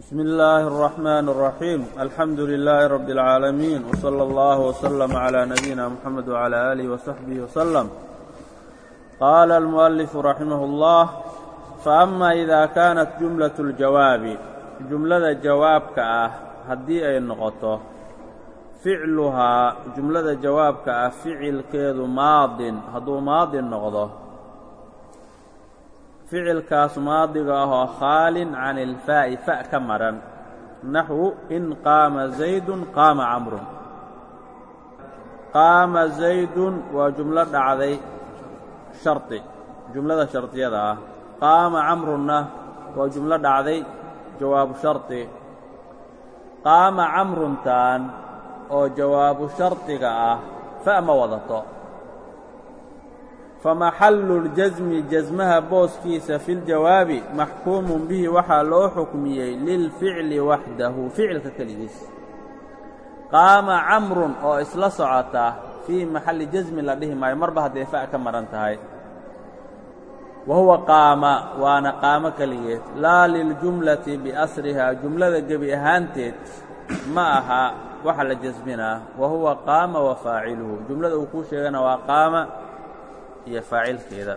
بسم الله الرحمن الرحيم الحمد لله رب العالمين وصلى الله وسلم على نبينا محمد وعلى آله وصحبه وسلم قال المؤلف رحمه الله فأما إذا كانت جملة الجواب جملada jawaabka ah haddii ay noqoto ficluhaa jumlada jawaabka ah ficilkeedu maadin hadduu maadin noqdo ficilkaas maadiga ahoo khaalin can ilfaa'i fa ka maran. Naxwu in qaama zaydun qaama camrun. Qaama zaydun waa jumlo dhacday shardi jumlada shardiyada ah. Qaama camrunna waa jumlo dhacday jawaabu shardi qaama camruntan oo jawaabu shardiga ah fa ma wadato famaxallu ljasmi jasmaha booskiisa fi ljawaabi maxkuumun bihi waxaa loo xukmiyey lilficli waxdahu ficilka keligiis qaama camrun oo isla socota fii maxalli jasmin la dhihi maayo marba hadday fa ka maran tahay wa huwa qaama waana qaamo keligeed laa liljumlati biasrihaa jumlada gebi ahaanteed ma aha waxa la jasminaa wa huwa qaama wa faaciluhu jumlada uu kuu sheegana waa qaama iyo faacilkeeda.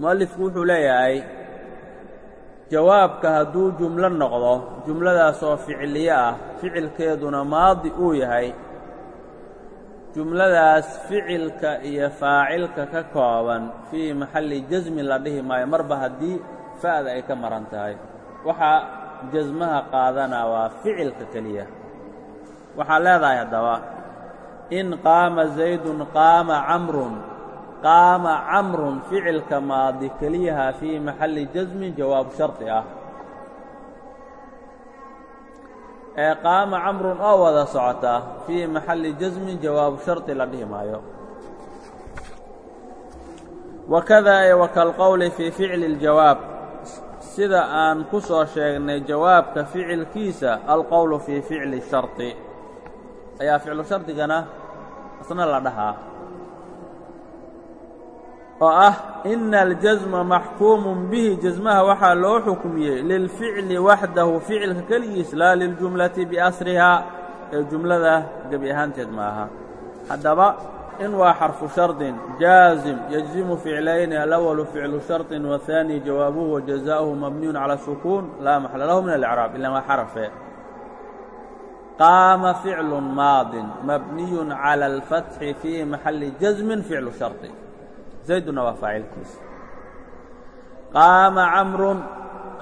Mu'alifku wuxuu leeyahay jawaabka hadduu jumlo noqdo jumladaas oo ficliye ah ficilkeeduna maadi uu yahay jumladaas ficilka iyo faacilka ka kooban fii maxalli jasmin la dhihi maayo marba haddii fa'da ay ka maran tahay. Waxaa jasmaha qaadana waa ficilka keliya. Waxaa leedahay haddaba in qaama zaydun qaama camrun qaama camrun ficilka maadi keliyaha fii maxalli jasmin jawaab shardi ah. Ee qaama camrun oo wada socota fii maxalli jasmin jawaabu shardi la dhihi maayo. Wakada ee wakalqowli fii ficli اljawaab sida aan ku soo sheegnay jawaabka ficilkiisa alqowlu fii ficli shardi ayaa ficlu shardigana isna la dhahaa oo ah ina aljasma maxkuumun bihi. Jasmaha waxaa loo xukmiyey. Lilficli waxdahu ficilka keligiis laa liljumlati biasrihaa ee jumlada gebi ahaanteed ma aha. Haddaba in waa xarfu shardin jaazim yajzimu ficlayni alawalu ficlu shardin wahaani jawaabuhu wajazaa'uhu mabniyun cala sukuun laa maxala lahu min alicraab ilan waa xarafe qaama ficlu maadin mabniyun cala alfatxi fii maxalli jasmin ficlu shardi zayduna waa faacilkiisa qaama camrun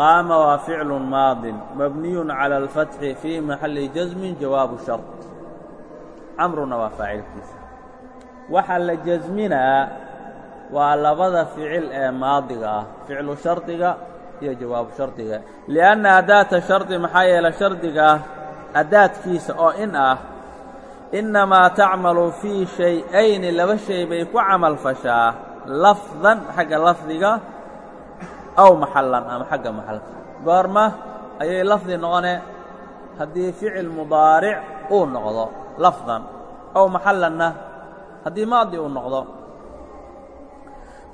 qaama waa ficlu maadin mabniyun cala alfatxi fii maxalli jasmin jawaabu shard camruna waa faacilkiisa waxa la jasminaa waa labada ficil ee maadiga ah. ficlu shardiga iyo jawaabu shardiga lianna adaata shardi maxaa yeele shardiga adaadkiisa oo in ah innamaa tacmalu fii shay-ayni laba shay bay ku camal fashaa lafdan xagga lafdiga aw maxallan ama xagga maxalka goorma ayay lafdi noqone haddii ficil mudaaric uu noqdo lafdan. Aw maxallanna haddii maadi uu noqdo.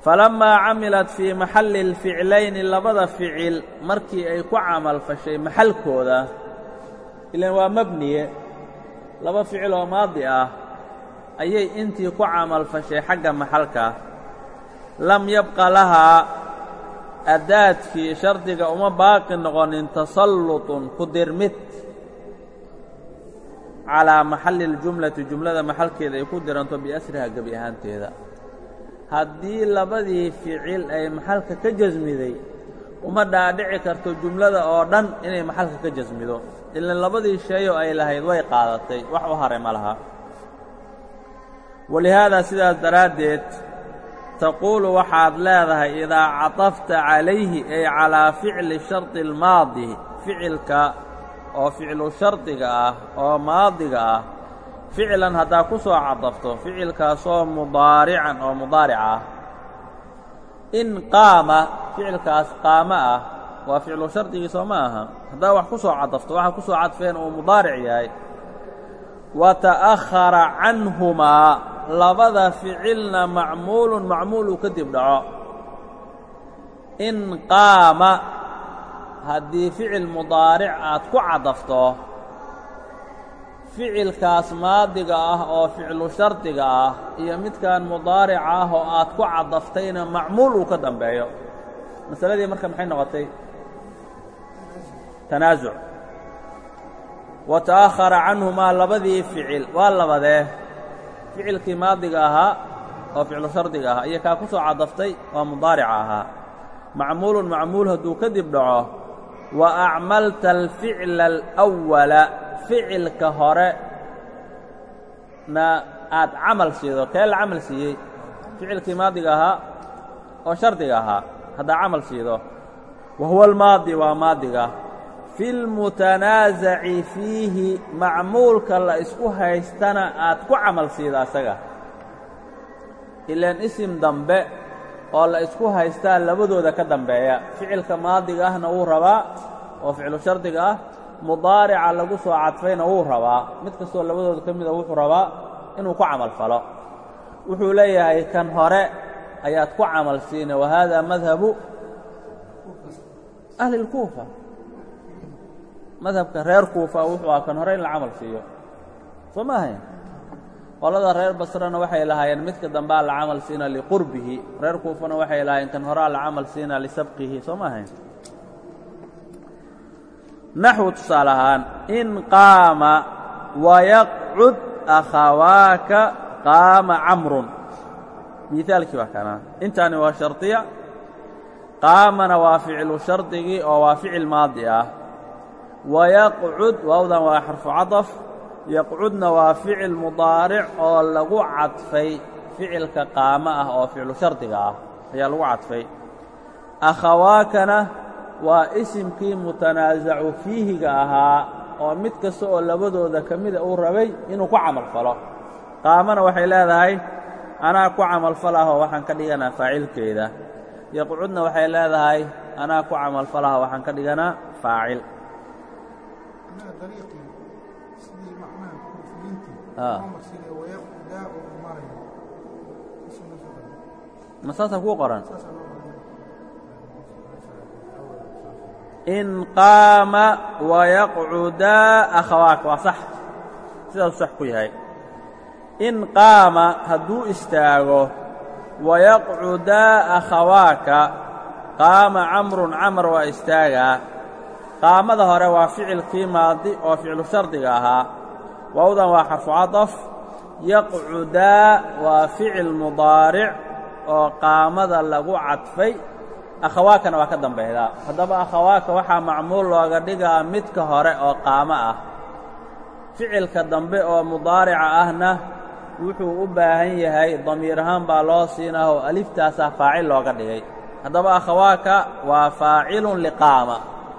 Falammaa camilat fii maxalli اlficlayni labada ficil markii ay ku camal fashay maxalkooda ilan waa mabniye. Laba ficil oo maadi ah ayay intii ku camal fashay xagga maxalka. Lam yabqa lahaa adaadkii shardiga uma baaqi noqonin tasallutun ku dirmid calaa maxalli اljumlati jumlada maxalkeeda ay ku diranto biasriha gebi ahaanteeda. Haddii labadii ficil ay maxalka ka jasmiday uma dhaadhici karto jumlada oo dhan inay maxalka ka jasmido. Ilan labadii sheeyoo ay lahayd way qaadatay. Wax u haray ma laha. Walihaadaa sidaas daraaddeed taquulu waxaad leedahay idaa catafta calayhi ay calaa ficli shardi almaadi ficilka oo ficlu shardiga ah oo maadiga ah ficlan haddaa ku soo cadafto ficilkaasoo mudaarican oo mudaaric ah in qaama ficilkaas qaamo ah waa ficlu shardigii soo ma aha. Haddaa wax ku soo cadafto waxa ku soo cadfeen uu mudaaric yahay. Wa ta'ahara canhumaa labada ficilna macmuulun macmuul uu kadib dhaco. In qaama haddii ficil mudaaric aad ku cadafto ficilkaas maadiga ah oo ficlu shardiga ah iyo midkan mudaarica ah oo aad ku cadaftayna macmuul uu ka dambeeyo. Masaladii marka maxay noqotay? Tanaasuc wa ta'ahara canhumaa labadii ficil waa labadee. Ficilkii maadiga ahaa oo ficlu shardiga ahaa iyo kaa ku soo cadaftay waa mudaarica ahaa. Macmuulun macmuul hadduu kadib dhaco wa acmalta alficla alأwala ficilka hore na aad camal siido kee la camal siiyey ficilkii maadiga ahaa oo shardiga ahaa haddaa camal siido. Wa huwa almaadi waa maadiga. Fi lmutanaasaci fiihi macmuulka la isku haystana aad ku camal siido asaga. Ilaan isim dambe oo la isku haystaa labadooda ka dambeeya. Ficilka maadiga ahna wuu rabaa oo ficlu shardiga ah mudaarica lagu soo cadfayna wuu rabaa mid kastoo labadooda ka mida wuxuu rabaa inuu ku camal falo. Wuxuu leeyahay kan hore ayaad ku camal siina wa hada madhabu ahli اlkuufa madhabka reer kuufa wuxuu ah kan hore in la camal siiyo. Soo ma ahayn? Qolada reer basrena waxay lahaayeen midka dambaa la camal siina liqurbihi. Reer kuufana waxay lahaayeen kan horaa la camal siina lisabqihi. Soo ma ahayn naxwu tusaale ahaan in qaama wayaqcud akhawaaka qaama camrun. Miaalkii waa kana intaani waa shardiya qaamana waa ficilu shardigii oo waa ficil maadi ah. Wayaqcud waawdan waa xarfu cadaf. Yaqcudna waa ficil mudaaric oo lagu cadfay ficilka qaamo ah oo ficlu ah. Ayaa lagu cadfay. Akhawaakana waa isimkii mutanaasacu fiihiga ahaa oo mid kasta oo labadooda ka mida uu rabay inuu ku camal falo. Qaamana waxay leedahay anaa ku camalfalahoo waxaan ka dhiganaa faacilkeeda. Yaqcudna waxay leedahay anaa ku camalfalaha waxaan ka dhiganaa faacil. Ma saasa kuu qoran in qaama wayaqcudaa akhawaaka waa sax. sidaasuu sax ku yahay. in qaama hadduu istaago wayaqcudaa akhawaaka qaama camrun camar waa istaagaa qaamada hore waa ficilkii maadi oo ficlu shardiga ahaa. waawdan waa xarfu cadaf. yaqcudaa waa ficil mudaaric oo qaamada lagu cadfay akhawaakana waa ka dambaydaa haddaba akhawaaka waxaa macmuul looga dhigaa midka hore oo qaamo ah. Ficilka dambe oo mudaarica ahna wuxuu u baahan yahay damiir ahaan baa loo siinaa oo aliftaasaa faacil looga dhigay. Haddaba akhawaaka waa faacilun liqaama.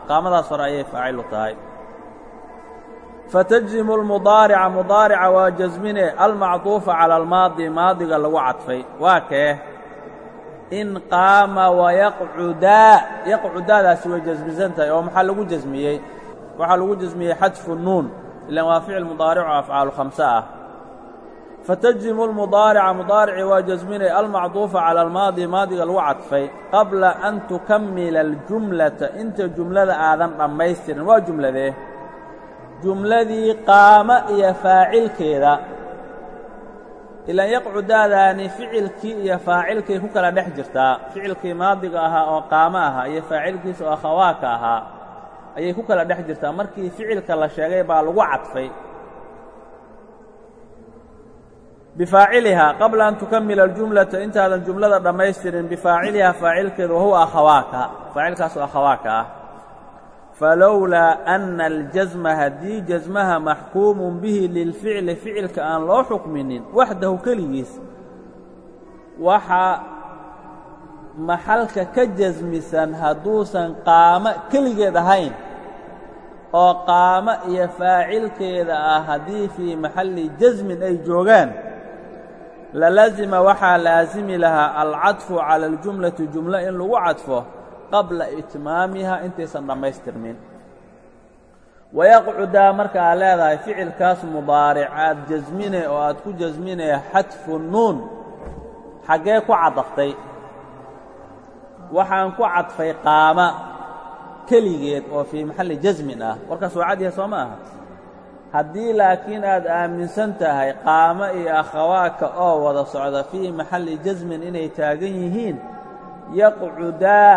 Qaamadaas hore ayay faacilu tahay. Fatajzimu almudaarica mudaarica waa jasmine almacduufa cala almaadi maadiga lagu cadfay. Waa kee in qaama wayaqcudaa yaqcudaadaasi way jasmisan tahay oo maxaa lagu jasmiyey? Waxaa lagu jasmiyey xadfu nuun ilan waa ficil mudaarico afcaalu khamse ah. Fatajzimu almudaarica mudaarici waa jasminay almacduufa cala almaadi maadiga lagu cadfay qabla an tukammila aljumlata inta jumlada aadan dhammaystirin waa jumladee? Jumladii qaama iyo faacilkeeda ilaan yaqcudaadaani ficilkii iyo faacilkay ku kala dhex jirtaa ficilkii maadiga ahaa oo qaamo ahaa iyo faacilkiisa oo akhawaaka ahaa ayay ku kala dhex jirtaa markii ficilka la sheegay baa lagu cadfay. Bifaacilihaa qabla an tukamila aljumlata intaadan jumlada dhammaystirin bifaacilihaa faacilkeedu wahuwa akhawaaka. Faacilkaasoo akhawaaka ah falowlaa anna aljasma haddii jasmaha maxkuumun bihi lilficli ficilka aan loo xukminin waxdahu keligiis waxaa maxalka ka jasmisan hadduusan qaamo keligeed ahayn oo qaamo iyo faacilkeeda ah haddii fii maxalli jasmin ay joogaan lalazima waxaa laasimi lahaa alcadfu cala aljumlati jumlo in lagu cadfo qabla itmaamiha intaysan dhammaystirmin wayaqcudaa marka aad leedahay ficilkaas mudaaric aad jasmine oo aad ku jasminaya xadfu nuun xaggee ku cadaftay waxaan ku cadfay qaama keligeed oo fii maxalli jasmin ah. Warkaas waa cadyaha soo ma aha? Haddii laakiin aad aaminsan tahay qaamo iyo akhawaadka oo wada socda fii maxalli jasmin inay taagan yihiin yaqcudaa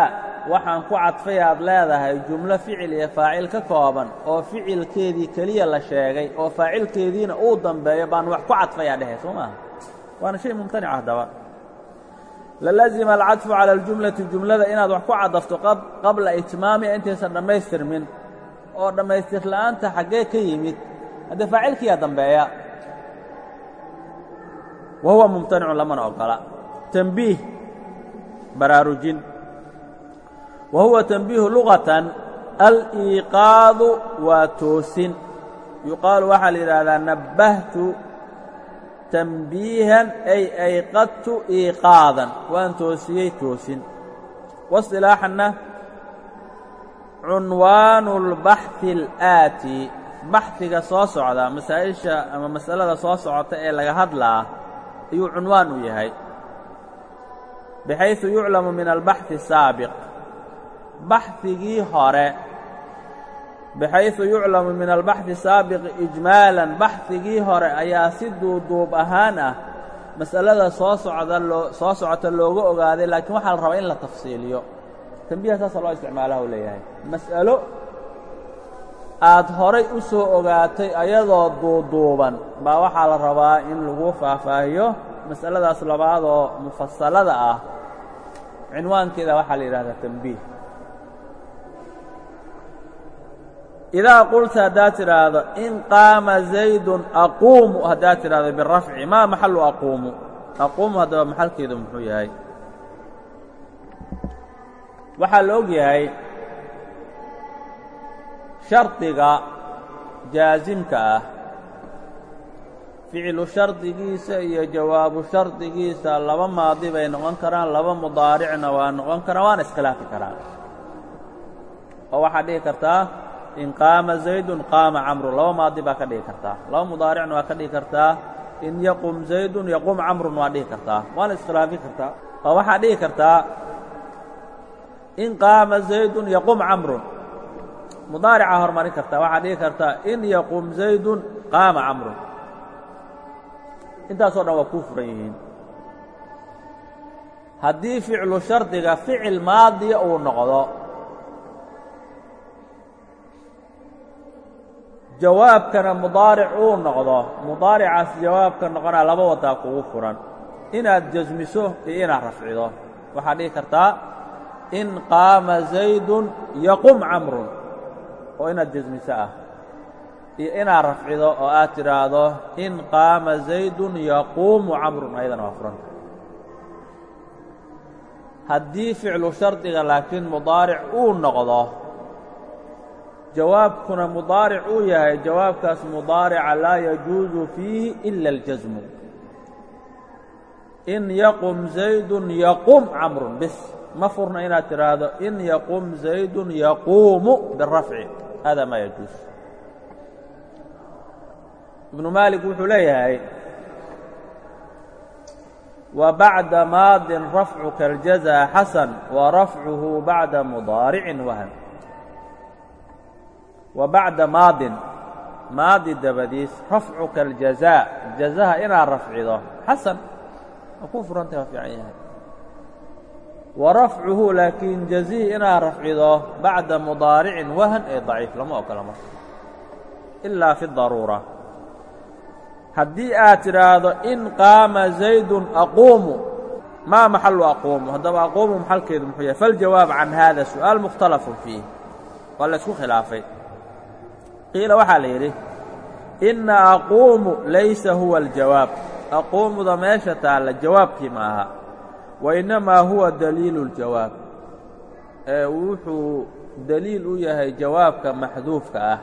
waxaan ku cadfay aad leedahay jumlo ficil iyo faacil ka kooban oo ficilkeedii keliya la sheegay oo faacilkeediina uu dambeeyo baan wax ku cadfayaa dhehe soo maaha waana shay mumtanic haddaba lalazima alcadfu cala aljumlati jumlada inaad wax ku cadafto qabla itmaamiha intaysan dhammaystirmin oo dhammaystir la'aanta xaggee ka yimid haddee faacilkiyaa dambeeya wa huwa mumtanicun lamana ogola tembiih baraarujin wa تنبيه tanbiihu luqatan aliiqaadu waa toosin yuqaalu waxaa la yidhaahdaa nabbahtu tanbiihan ay ayqadtu iiqaadan waan toosiyey toosin wasilaaxanna cunwaanu lbaxhi alaatii baxhiga soo socda masaa'isha ama masalada soo socota ee laga hadlaa ayuu cunwaan u yahay baxaysu yuclamu min albaxhi saabiq baxhigii hore bixayثu yuclamu min albaxhi saabiqi ijmaalan baxhigii hore ayaa si duuduub ahaan ah mas'alada soo socda soo socota looga ogaaday laakiin waxaa la rabaa in la tafsiiliyo. Tembiha saasa loo isticmaalaha u leeyahay. Mas'alo aad horay u soo ogaatay ayadoo duuduuban baa waxaa la rabaa in lagu faahfaahiyo mas'aladaas labaad oo mufasalada ah. Cinwaankeeda waxaa la yidhahdaa tembiih idaa qulta haddaad tidhaahdo in qaama zaydun aquumu haddaad tidhahdo birafci maa maxalu aquumu aquumu haddaba maxalkeedu muxuu yahay waxaa la og yahay shardiga jaasimka ah ficlu shardigiisa iyo jawaabu shardigiisa laba maadi bay noqon karaan laba mudaaricna waa noqon karaan waana iskhilaafi karaan oo waxaad dhihi kartaa in qaama zaydun qaama camrun laba maadi baa ka dhigi kartaa. Laba mudaaricna waa ka dhigi kartaa. In yaqum zaydun yaqum camrun waa dhihi kartaa. Waana iskhilaafi kartaa. Oo waxaad dhihi kartaa in qaama zaydun yaqum camrun. Mudaaricaa hormarin kartaa. Waxaad dhihi kartaa in yaqum zaydun qaama camrun. Intaasoo dhan waa kuu furan yihiin. Haddii ficlu shardiga ficil maadiya uu noqdo jawaabkana mudaaric uu noqdo. Mudaaricaas jawaabka noqonaa laba wadaa kugu furan. Inaad jasmiso iyo inaad rafcido. Waxaad dhihi kartaa in qaama zaydun yaqum camrun. Oo inaad jasmiso ah. Iyo inaad rafcido oo aad tidhaahdo in qaama zaydun yaquumu camrun ayadana waa furanta haddii ficlu shardiga laakiin mudaaric uu noqdo jawaabkuna mudaaric uu yahay jawaabkaas mudaarica laa yajuusu fiihi ila اljasmu in yaqum zaydun yaqum camrun bis. Ma furna inaad tidhaahdo in yaqum zaydun yaquumu birafci hada maa yajuus ibnu maalik wuxuu leeyahay wa bacda maadin rafcuka اljazaa xasan wa rafcuhu bacda mudaaricin wahan wa bacda maadin maadi dabadiis rafcuka aljazaa jazaha inaad rafcido. Xasan waa kuu furantay waa fiican yahay. Wa rafcuhu laakiin jazihi inaad rafcido bacda mudaaricin wahan ee daciif lama ogola marka. Ilaa fi daruura. Haddii aad tidhaahdo in qaama zaydun aquumu maa maxalu aquumu? Haddaba aquumu maxalkeedu muxuu yahay faljawaab can hada su'aal mukhtalafun fiih. Waa la isku khilaafay qiila waxaa la yidhi inna aquumu laysa huwa aljawaab. Aquumuda meesha taalla jawaabkii ma aha. Wa innamaa huwa daliilu اljawaab ee wuxuu deliil u yahay jawaabka maxduufka ah.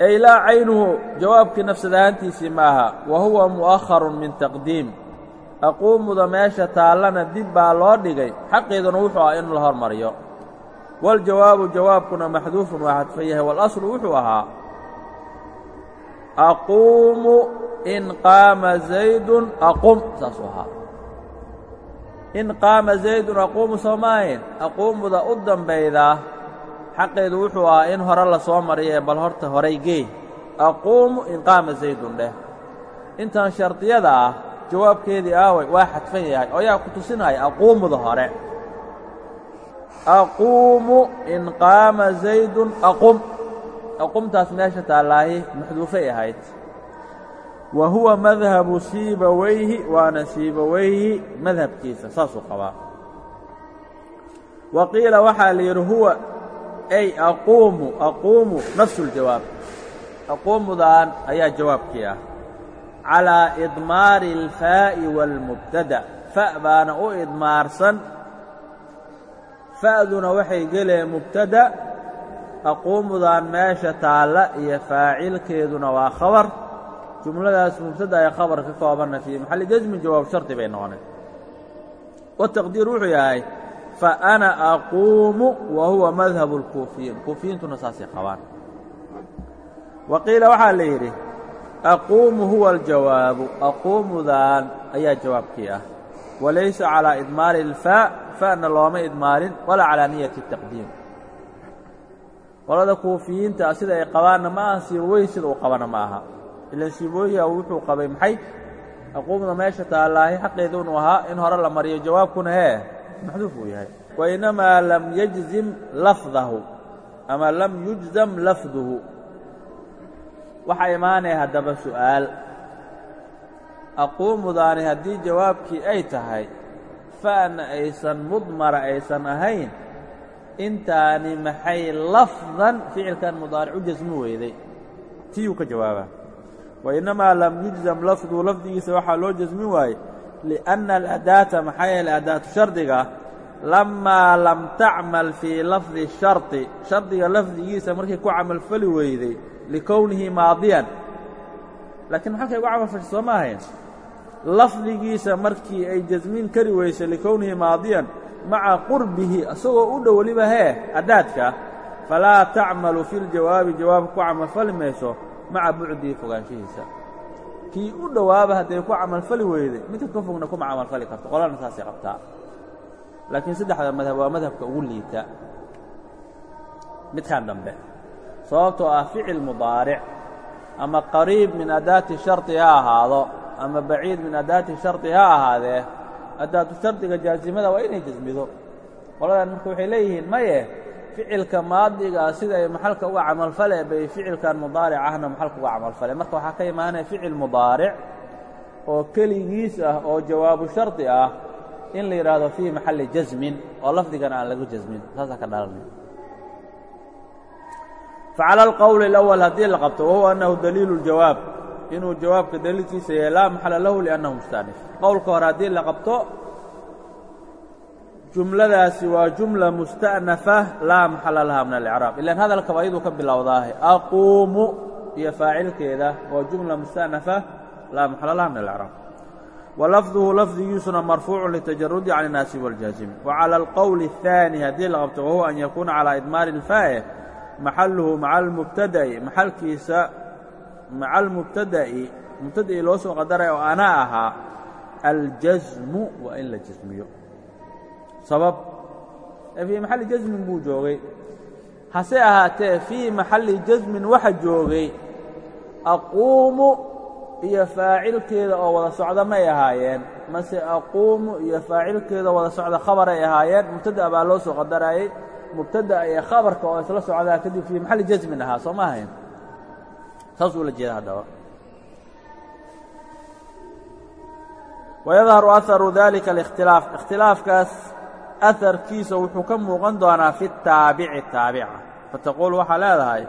Ay laa caynuhu jawaabkii nafsad ahaantiisii ma aha. Wa huwa mu'aharun min taqdiim. Aquumuda meesha taallana dib baa loo dhigay. Xaqeeduna wuxuu ah in la hormariyo waljawaabu jawaabkuna maxduufun waa xadfan yahay. Walaslu wuxuu ahaa aquumu in qaama zaydun aqum saasuu ahaa. In qaama zaydun aquumu soo maahayn aquumuda u dambaydaa xaqeedu wuxuu ahaa in hore la soo mariya bal horta horay geey. Aquumu in qaama zaydun dheh. Intan shardiyada ah jawaabkeedii aaway waa xadfan yahay oo yaa ku tusinaya aquumuda hore aquumu in qaama zaydun aqum aqumtaas meesha taallaahi maxduufay ahayd wa huwa madhabu siibawayhi waana siibawayhi madhabkiisa saasuu qabaa wa qiila waxaa la yidhi huwa ay aquumu aquumu nafsu اljawaab aquumudan ayaa jawaabkii ah calىa idmaari اlfaa'i wاlmubtada fa baana u idmaarsan fa'duna waxay geleen mubtada aquumudaan meesha taalla iyo faacilkeeduna waa khabar. Jumladaas mubtada ee khabar ka koobanna fii maxalli jasmin jawaab shardi bay noqoneen wataqdiir wuxuu yahay fa faana aquumu wa huwa madhabu اlkuufiyiin kuufiyiintuna saasay qabaan. Wa qiila waxaa la yidhi aquumu huwa aljawaabu. Aquumudaan ayaa jawaabkii ah. Walaysa calaa idmaari lfaa fa'na looma idmaarin walaa calaa niyati الtaqdiim qolada kuufiyiinta sida ay qabaanna ma aha siibawey sida uu qabana ma aha ilan siibooyiga wuxuu qabay maxay aquumda meesha taallaahi xaqeeda inuu ahaa in hore la mariyo jawaabkuna hee maxduuf uu yahay wainamaa lam yajzim lafdahu ama lam yujzam lafduhu waxaa imaanaya haddaba su'aal aquumudaani haddii jawaabkii ay tahay fa'na aysan mudmara aysan ahayn intaani maxay lafdan ficilkan mudaaric u jasmi weyday? Tiyuu ka jawaabaa wainnamaa lam yujzam lafduhu lafdigiisa waxaa loo jasmin waaye liأnna aladaata maxaa yeele adaatu shardiga lamaa lam tacmal fii lafdi shardi shardiga lafdigiisa markay ku camalfali weyday likownihi maadiyan. Laakiin maxalkay uga camalfashay soo ma ahayn lafdigiisa markii ay jasmin kari weysay likownihi maadiyan maca qurbihi isagoo u dhow weliba hee adaadka falaa tacmalu fi ljawaabi jawaab ku camalfali mayso maca bucdihi fogaanshihiisa. Kii u dhowaaba hadday ku camalfali weyday midka ka fogna kuma camalfali karto qolana saasay qabtaa. Laakiin saddexda madhab waa madhabka ugu liita. Midkan dambe sababtoo ah ficil mudaaric ama qariib min adaati shardi ha ahaado ama baciid min adaati shardi ha ahaadee adaatu shardiga jaasimada waa inay jasmido qoladan marka waxay leeyihiin maye ficilka maadigaa sida ay maxalka uga camalfale bay ficilkan mudaaric ahna maxalka uga camalfale marka waxaa ka imaanaya ficil mudaaric oo keligiis ah oo jawaabu shardi ah in la yidhaahdo fii maxalli jasmin oo lafdigana aan lagu jasmin saasaa ka dhalanaya. Facala alqowli alawal haddii la qabto wahuwa annahu daliilu inuu jawaabka daliilkiisa yahay laa maxala lahu liannahu mustaanif qowlka hore haddii la qabto jumladaasi waa jumla musta'nafa laa maxala laha min alicraab ilan hadalkaba ayaduu ka bilowdaahe aquumu iyo faacilkeeda waa jumla musta'nafa laa maxala laha min alicraab wa lafduhu lafdigiisuna marfuucu litajarudi can الnaasi wاljaazimi wa cala alqowli الثaani haddii la qabto wahuwa an yakuuna calىa idmaari اlfaa'e maxaluhu maca almubtada'i maxalkiisa maca almubtada'i mubtada'ii loo soo qadaraya oo ana ahaa aljasmu waa in la jasmiyo sabab fii maxalli jasmin buu joogay. Hase ahaatee fii maxalli jasmin waxa joogay aquumu iyo faacilkeeda oo wada socda may ahaayeen. Mase aquumu iyo faacilkeeda wada socda khabaray ahaayeen. Mubtada baa loo soo qadarayay mubtada'a iyo khabarka oo isla socdaa kadib fii maxalli jasmin ahaa soo ma ahayn saasuu ula jeeda haddaba. Wayadharu aharu dalika alikhtilaaf. Ikhtilaafkaas aharkiisa wuxuu ka muuqan doonaa fi taabici taabica. Fataquul waxaa leedahay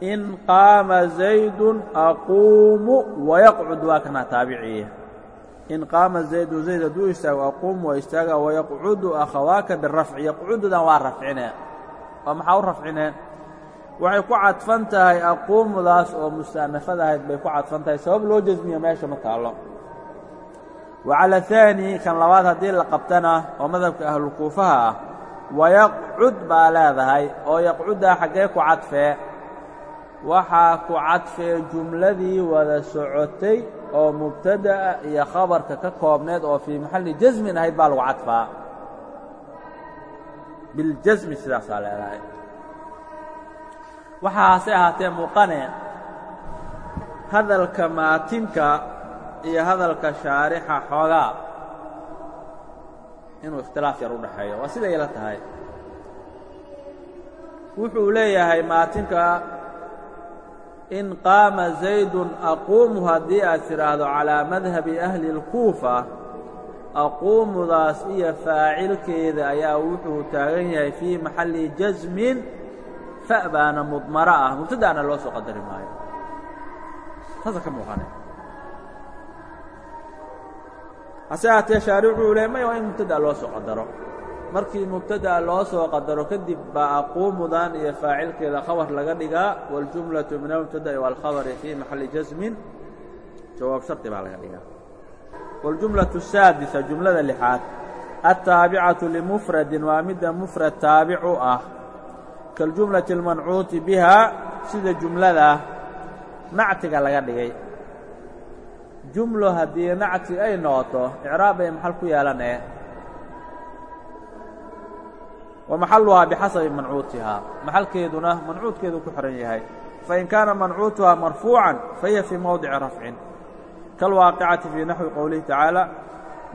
in qaama zaydun aquumu wayaqcud waa kanaa taabiciye in qaama zaydun zayd hadduu istaago aquumu waa istaaga wayaqcudu akhawaaka birafci yaqcududan waa rafcine. Oo maxaa u rafcineen waxay ku cadfan tahay aquumudaas oo musta'nafada ahayd bay ku cadfan tahay. Sabab loo jasmiyo meesha ma taallo. Wa cala haani kan labaad haddii la qabtana oo madhabka ahlulkuufaha ah wayaqcud baa leedahay oo yaqcuddaa xaggee ku cadfee waxaa ku cadfee jumladii wada socotay oo mubtada'a iyo khabarka ka koobneed oo fii maxalli jasmin ahayd baa lagu cadfaa. Biljasmi sidaasaa leedahay waxaa hase ahaatee muuqane hadalka maatinka iyo hadalka shaarixa xoogaa inuu ikhtilaaf yar u dhaxeeyo. Waa siday ila tahay. Wuxuu leeyahay maatinka in qaama zaydun aquumu haddii aad tidhaahdo calaa madhabi ahli اlkuufa aquumudaas iyo faacilkeeda ayaa wuxuu taagan yahay fii maxalli jasmin baana mudmaro ah mubtada'na loo soo qadari maayo taasa ka muuqane hase ahaatee shaaricuu le may waa in mubtada'a loo soo qadaro markii mubtada'a loo soo qadaro kadib baa aquumudan iyo faacilkeeda khabar laga dhigaa waاljumlaةu min almubtada'i wاlkhabari fii maxalli jasmin jawaab shardi baa laga dhigaa wاljumlaة الsaadisa jumlada lixaad aلtaabicaةu limufradin waa midda mufrad taabic u ah kaljumlati almancuuti bihaa sida jumlada nactiga laga dhigay. jumlo haddii nacti ay noqoto icraab bay maxal ku yeelanee. wa maxalluhaa bixasabi mancuutihaa maxalkeeduna mancuudkeedu ku xihan yahay. fain kaana mancuutuhaa marfuucan fahiya fii mowdici rafcin kalwaaqicati fii naxwi qowlihi tacaala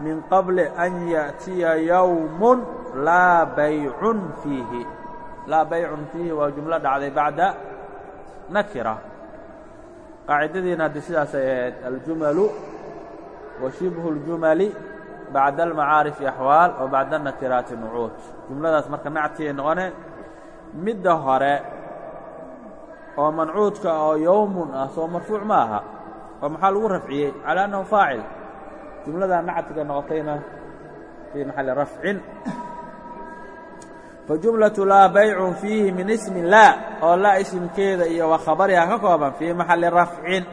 min qabli an ya'tiya yowmun laa baycun fiihi laa baycun fiihi waa jumlo dhacday bacda nakira. Qaacidadiina haddii sidaasay ahayd aljumalu wa shibhu اljumali bacda almacaarifi axwaal wa bacda nakiraati nucuud. Jumladaas marka nactiay noqone midda hore oo mancuudka oo yowmun ah soo marfuuc ma aha oo maxaa lagu rafciyey? Calaa annahu faacil. Jumladaa nactiga noqotayna fii maxalli rafcin fajumlaةu laa baycun fiihi min ismi laa oo laa isimkeeda iyo wa khabariha ka kooban fii maxalli rafcin.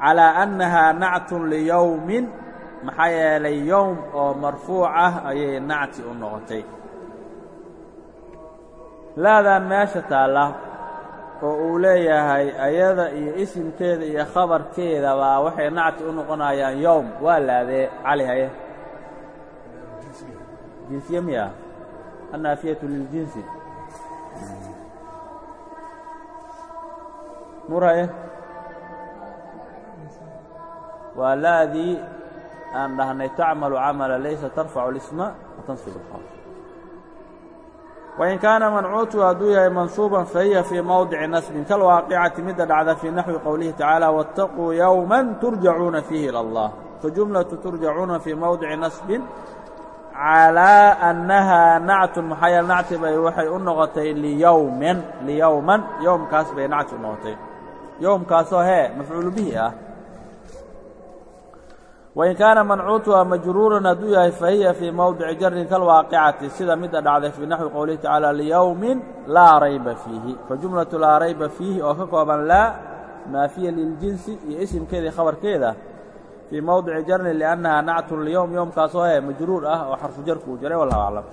Calىa annahaa nactun liyowmin maxaa yeelay yowm oo marfuuc ah ayay nacti u noqotay. Laadan meesha taalla oo uu leeyahay ayada iyo isimkeeda iyo khabarkeeda baa waxay nacti u noqonayaan yowm waa laadee cali haye. Jinsiye annaafiyatu liljinsi nuur haye waa laadii aan dhahnay tacmalu camala laysa tarfacu اlisma watanصib اlkhabar wain kaana mancuutu hadduu yahay mansuuban fahiya fii mowdici nasbin kalwaaqicati midda dhacda fii naxwi qowlihi tacaala waاtaquu yowma turjacuuna fiihi ilى اllah fajumlaةu turjacuuna fii mowdici nasbin calىa annahaa nactun maxaa yeele nacti bay waxay u noqotay liyowmin liyowman yowmkaas bay nacti u noqotay. Yowmkaasoo hee mafcuulu bihi ah. Wain kaana mancuutuha majruuran hadduu yahay fahiya fii mowdici jarin kalwaaqicati sida midda dhacday fii naxwi qowlihi tacaala liyowmin laa rayba fiihi. Fajumlatu laa rayba fiihi oo ka kooban laa maafiya liljinsi iyo isimkeedii khabarkeeda fii mowdici jarnin liannahaa nactun liyowm yowmkaasoo he majruur ah oo xarfu jarku uu jaray wallahu aclam